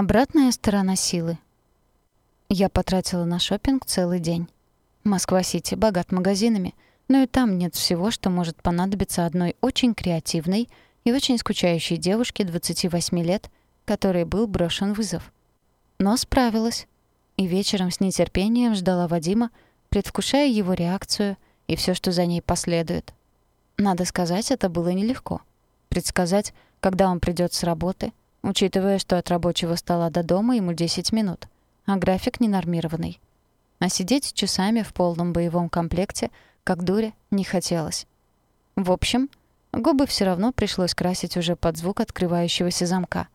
Обратная сторона силы. Я потратила на шопинг целый день. Москва-Сити богат магазинами, но и там нет всего, что может понадобиться одной очень креативной и очень скучающей девушке 28 лет, которой был брошен вызов. Но справилась. И вечером с нетерпением ждала Вадима, предвкушая его реакцию и все, что за ней последует. Надо сказать, это было нелегко. Предсказать, когда он придет с работы, учитывая, что от рабочего стола до дома ему 10 минут, а график ненормированный. А сидеть часами в полном боевом комплекте, как дуре, не хотелось. В общем, губы все равно пришлось красить уже под звук открывающегося замка.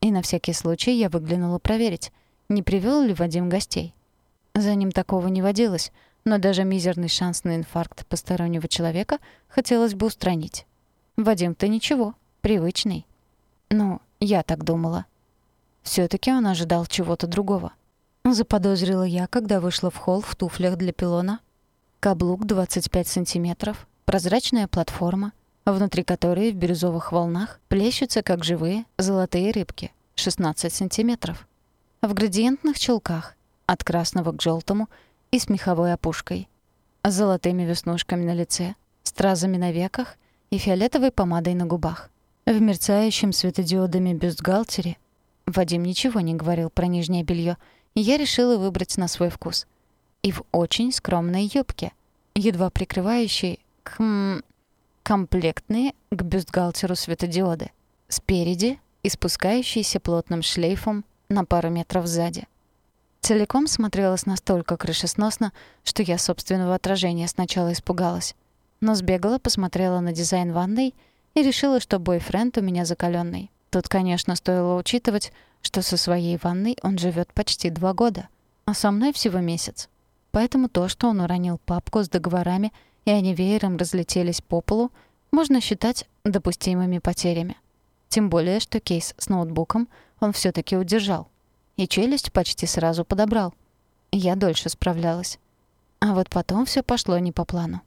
И на всякий случай я выглянула проверить, не привел ли Вадим гостей. За ним такого не водилось, но даже мизерный шанс на инфаркт постороннего человека хотелось бы устранить. Вадим-то ничего, привычный. Ну, я так думала. все таки он ожидал чего-то другого. Заподозрила я, когда вышла в холл в туфлях для пилона. Каблук 25 сантиметров, прозрачная платформа, внутри которой в бирюзовых волнах плещутся, как живые, золотые рыбки, 16 сантиметров. В градиентных чулках, от красного к желтому и с меховой опушкой, с золотыми веснушками на лице, стразами на веках и фиолетовой помадой на губах. В мерцающем светодиодами бюстгальтере Вадим ничего не говорил про нижнее белье, и я решила выбрать на свой вкус. И в очень скромной юбке, едва прикрывающей хм, комплектные к бюстгальтеру светодиоды. Спереди и спускающиеся плотным шлейфом на пару метров сзади. Целиком смотрелась настолько крышесносно, что я собственного отражения сначала испугалась. Но сбегала, посмотрела на дизайн ванной — и решила, что бойфренд у меня закалённый. Тут, конечно, стоило учитывать, что со своей ванной он живет почти два года, а со мной всего месяц. Поэтому то, что он уронил папку с договорами, и они веером разлетелись по полу, можно считать допустимыми потерями. Тем более, что кейс с ноутбуком он все таки удержал. И челюсть почти сразу подобрал. Я дольше справлялась. А вот потом все пошло не по плану.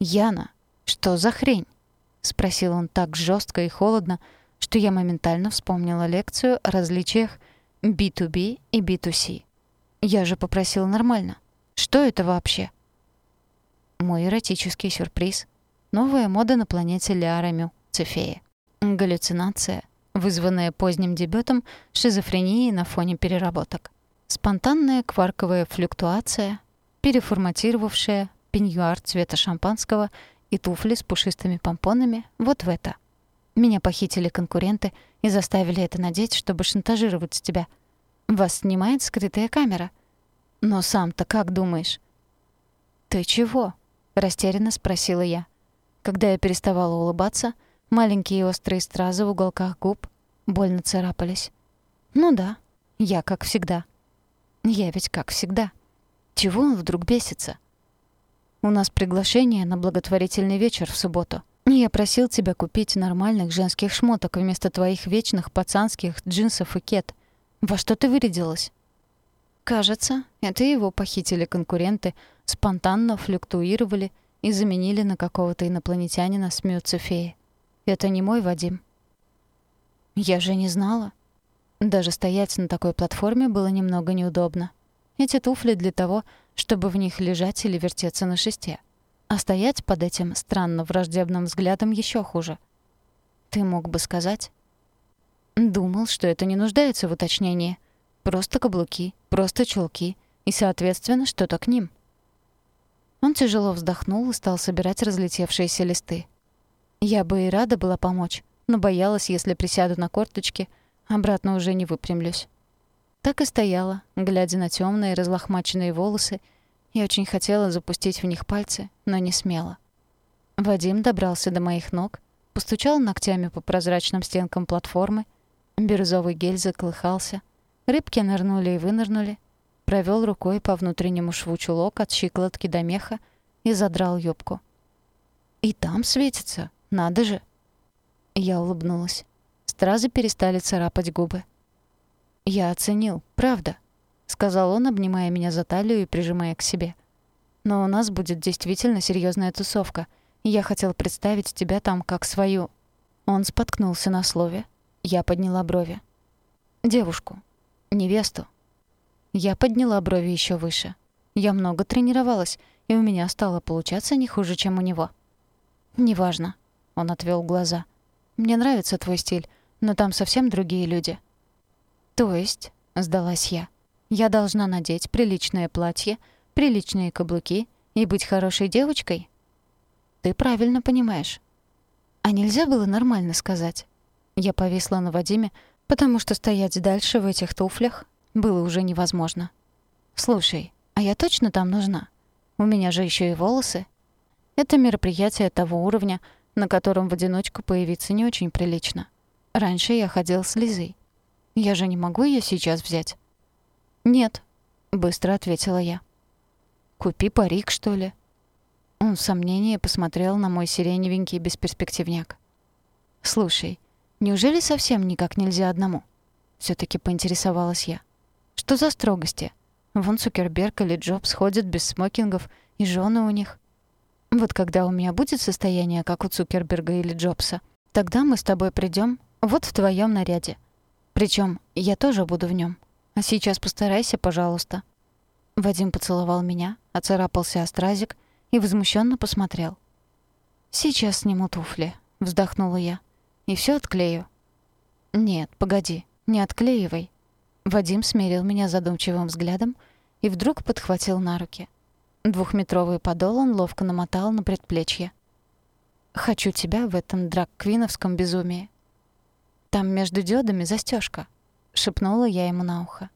«Яна, что за хрень?» — спросил он так жестко и холодно, что я моментально вспомнила лекцию о различиях B2B и B2C. Я же попросила нормально. Что это вообще? Мой эротический сюрприз. Новая мода на планете Лиарамю, Цефея. Галлюцинация, вызванная поздним дебютом шизофрении на фоне переработок. Спонтанная кварковая флюктуация, переформатировавшая пеньюар цвета шампанского и туфли с пушистыми помпонами вот в это. Меня похитили конкуренты и заставили это надеть, чтобы шантажировать тебя. Вас снимает скрытая камера. Но сам-то как думаешь? «Ты чего?» — растерянно спросила я. Когда я переставала улыбаться, маленькие острые стразы в уголках губ больно царапались. «Ну да, я как всегда». «Я ведь как всегда». Чего он вдруг бесится?» У нас приглашение на благотворительный вечер в субботу. Я просил тебя купить нормальных женских шмоток вместо твоих вечных пацанских джинсов и кет. Во что ты вырядилась?» Кажется, это его похитили конкуренты, спонтанно флюктуировали и заменили на какого-то инопланетянина, смеются феи. Это не мой Вадим. Я же не знала. Даже стоять на такой платформе было немного неудобно. Эти туфли для того, чтобы в них лежать или вертеться на шесте. А стоять под этим странно враждебным взглядом еще хуже. Ты мог бы сказать? Думал, что это не нуждается в уточнении. Просто каблуки, просто чулки и, соответственно, что-то к ним. Он тяжело вздохнул и стал собирать разлетевшиеся листы. Я бы и рада была помочь, но боялась, если присяду на корточки, обратно уже не выпрямлюсь. Так и стояла, глядя на темные разлохмаченные волосы, и очень хотела запустить в них пальцы, но не смела. Вадим добрался до моих ног, постучал ногтями по прозрачным стенкам платформы, бирюзовый гель заколыхался, рыбки нырнули и вынырнули, провел рукой по внутреннему шву чулок от щиколотки до меха и задрал юбку. «И там светится, надо же!» Я улыбнулась. Стразы перестали царапать губы. «Я оценил, правда», — сказал он, обнимая меня за талию и прижимая к себе. «Но у нас будет действительно серьезная тусовка. Я хотел представить тебя там как свою». Он споткнулся на слове. Я подняла брови. Девушку. Невесту. Я подняла брови еще выше. Я много тренировалась, и у меня стало получаться не хуже, чем у него. «Неважно», — он отвел глаза. «Мне нравится твой стиль, но там совсем другие люди». «То есть», — сдалась я, — «я должна надеть приличное платье, приличные каблуки и быть хорошей девочкой?» «Ты правильно понимаешь». «А нельзя было нормально сказать?» Я повисла на Вадиме, потому что стоять дальше в этих туфлях было уже невозможно. «Слушай, а я точно там нужна? У меня же еще и волосы. Это мероприятие того уровня, на котором в одиночку появиться не очень прилично. Раньше я ходил с Лизой. Я же не могу ее сейчас взять. «Нет», — быстро ответила я. «Купи парик, что ли?» Он в сомнении посмотрел на мой сиреневенький бесперспективняк. «Слушай, неужели совсем никак нельзя одному?» все таки поинтересовалась я. «Что за строгости? Вон Цукерберг или Джобс ходят без смокингов, и жены у них. Вот когда у меня будет состояние, как у Цукерберга или Джобса, тогда мы с тобой придем вот в твоем наряде. Причем я тоже буду в нем. А сейчас постарайся, пожалуйста». Вадим поцеловал меня, оцарапался о стразик и возмущенно посмотрел. «Сейчас сниму туфли», — вздохнула я. «И все отклею». «Нет, погоди, не отклеивай», Вадим смерил меня задумчивым взглядом и вдруг подхватил на руки. Двухметровый подол он ловко намотал на предплечье. «Хочу тебя в этом драк-квиновском безумии». «Там между диодами застежка, шепнула я ему на ухо.